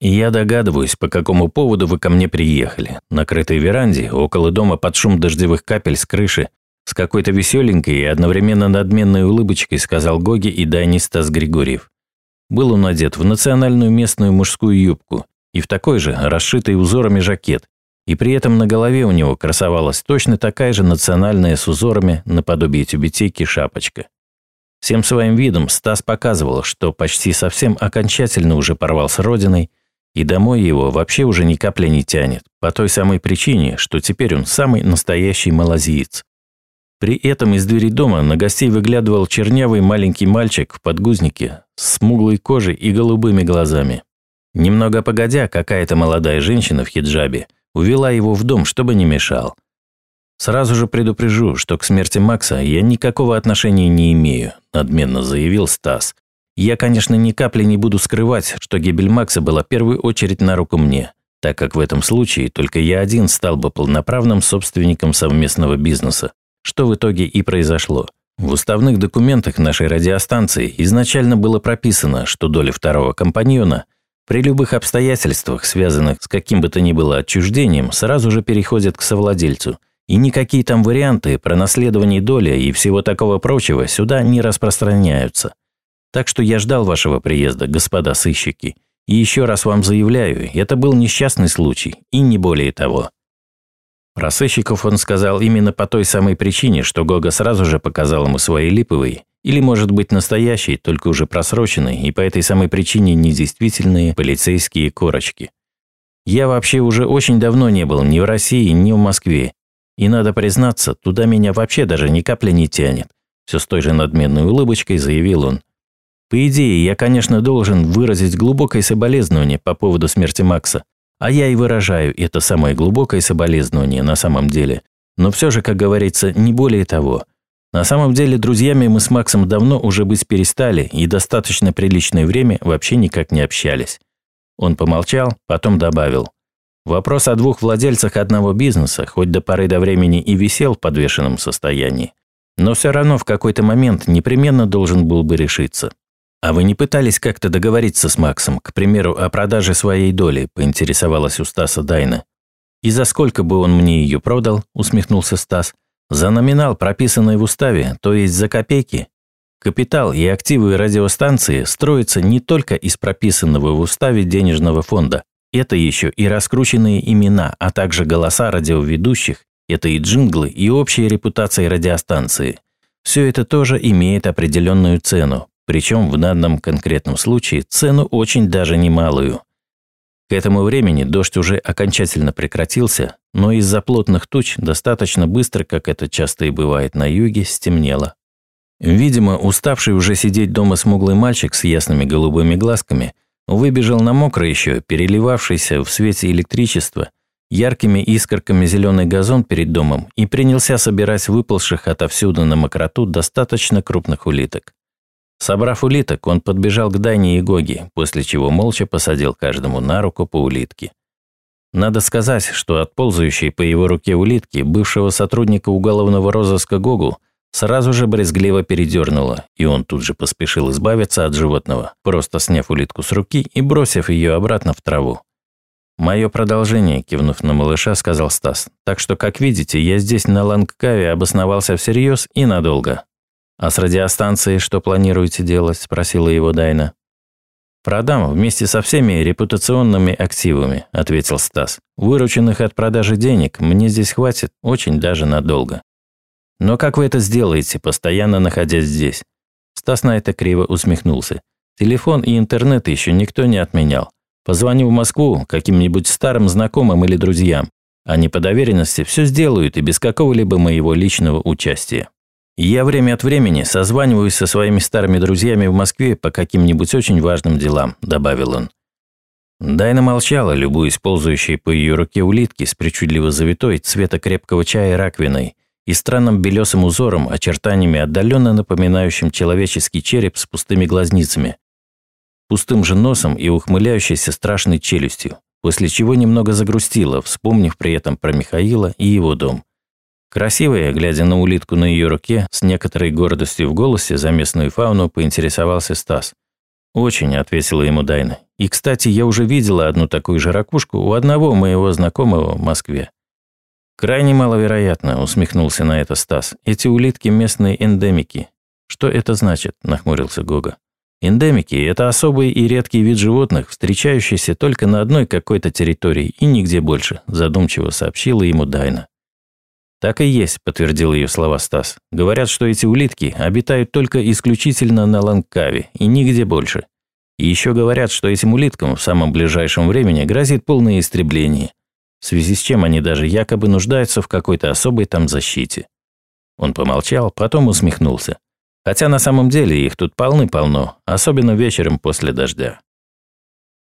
Я догадываюсь, по какому поводу вы ко мне приехали. На крытой веранде, около дома под шум дождевых капель с крыши, с какой-то веселенькой и одновременно надменной улыбочкой сказал Гоги и Дайни Стас Григорьев. Был он одет в национальную местную мужскую юбку и в такой же, расшитый узорами жакет, и при этом на голове у него красовалась точно такая же национальная с узорами наподобие тюбетейки шапочка. Всем своим видом Стас показывал, что почти совсем окончательно уже порвал с родиной, и домой его вообще уже ни капли не тянет, по той самой причине, что теперь он самый настоящий малазиец. При этом из двери дома на гостей выглядывал чернявый маленький мальчик в подгузнике с смуглой кожей и голубыми глазами. Немного погодя, какая-то молодая женщина в хиджабе увела его в дом, чтобы не мешал. «Сразу же предупрежу, что к смерти Макса я никакого отношения не имею», – надменно заявил Стас. «Я, конечно, ни капли не буду скрывать, что гибель Макса была в первую очередь на руку мне, так как в этом случае только я один стал бы полноправным собственником совместного бизнеса, что в итоге и произошло. В уставных документах нашей радиостанции изначально было прописано, что доля второго компаньона – при любых обстоятельствах, связанных с каким бы то ни было отчуждением, сразу же переходят к совладельцу. И никакие там варианты про наследование доли и всего такого прочего сюда не распространяются. Так что я ждал вашего приезда, господа сыщики. И еще раз вам заявляю, это был несчастный случай, и не более того. Про сыщиков он сказал именно по той самой причине, что Гога сразу же показал ему свои липовые, или, может быть, настоящие, только уже просроченные, и по этой самой причине недействительные полицейские корочки. Я вообще уже очень давно не был ни в России, ни в Москве. И надо признаться, туда меня вообще даже ни капли не тянет. Все с той же надменной улыбочкой заявил он. По идее, я, конечно, должен выразить глубокое соболезнование по поводу смерти Макса. А я и выражаю это самое глубокое соболезнование на самом деле. Но все же, как говорится, не более того. На самом деле, друзьями мы с Максом давно уже быть перестали и достаточно приличное время вообще никак не общались. Он помолчал, потом добавил. Вопрос о двух владельцах одного бизнеса, хоть до поры до времени и висел в подвешенном состоянии, но все равно в какой-то момент непременно должен был бы решиться. «А вы не пытались как-то договориться с Максом, к примеру, о продаже своей доли?» – поинтересовалась у Стаса Дайна. «И за сколько бы он мне ее продал?» – усмехнулся Стас. «За номинал, прописанный в уставе, то есть за копейки. Капитал и активы радиостанции строятся не только из прописанного в уставе денежного фонда. Это еще и раскрученные имена, а также голоса радиоведущих, это и джинглы, и общая репутация радиостанции. Все это тоже имеет определенную цену, причем в данном конкретном случае цену очень даже немалую. К этому времени дождь уже окончательно прекратился, но из-за плотных туч достаточно быстро, как это часто и бывает на юге, стемнело. Видимо, уставший уже сидеть дома смуглый мальчик с ясными голубыми глазками выбежал на мокрый еще, переливавшийся в свете электричества, яркими искорками зеленый газон перед домом и принялся собирать выползших отовсюду на мокроту достаточно крупных улиток. Собрав улиток, он подбежал к Дане и Гоги, после чего молча посадил каждому на руку по улитке. Надо сказать, что от ползающей по его руке улитки бывшего сотрудника уголовного розыска Гогу сразу же брезгливо передернуло, и он тут же поспешил избавиться от животного, просто сняв улитку с руки и бросив ее обратно в траву. «Мое продолжение», – кивнув на малыша, сказал Стас. «Так что, как видите, я здесь на Лангкаве обосновался всерьез и надолго. «А с радиостанцией что планируете делать?» – спросила его Дайна. «Продам вместе со всеми репутационными активами», – ответил Стас. «Вырученных от продажи денег мне здесь хватит очень даже надолго». «Но как вы это сделаете, постоянно находясь здесь?» Стас на это криво усмехнулся. «Телефон и интернет еще никто не отменял. Позвоню в Москву каким-нибудь старым знакомым или друзьям. Они по доверенности все сделают и без какого-либо моего личного участия». Я время от времени созваниваюсь со своими старыми друзьями в Москве по каким-нибудь очень важным делам», – добавил он. Дайна молчала, любуясь ползающей по ее руке улитки с причудливо завитой цвета крепкого чая раковиной и странным белесым узором, очертаниями отдаленно напоминающим человеческий череп с пустыми глазницами, пустым же носом и ухмыляющейся страшной челюстью, после чего немного загрустила, вспомнив при этом про Михаила и его дом. Красивая, глядя на улитку на ее руке, с некоторой гордостью в голосе за местную фауну поинтересовался Стас. «Очень», – ответила ему Дайна. «И, кстати, я уже видела одну такую же ракушку у одного моего знакомого в Москве». «Крайне маловероятно», – усмехнулся на это Стас. «Эти улитки – местные эндемики». «Что это значит?» – нахмурился Гога. Эндемики – это особый и редкий вид животных, встречающийся только на одной какой-то территории и нигде больше, задумчиво сообщила ему Дайна. «Так и есть», – подтвердил ее слова Стас. «Говорят, что эти улитки обитают только исключительно на Лангкаве и нигде больше. И еще говорят, что этим улиткам в самом ближайшем времени грозит полное истребление, в связи с чем они даже якобы нуждаются в какой-то особой там защите». Он помолчал, потом усмехнулся. Хотя на самом деле их тут полны-полно, особенно вечером после дождя.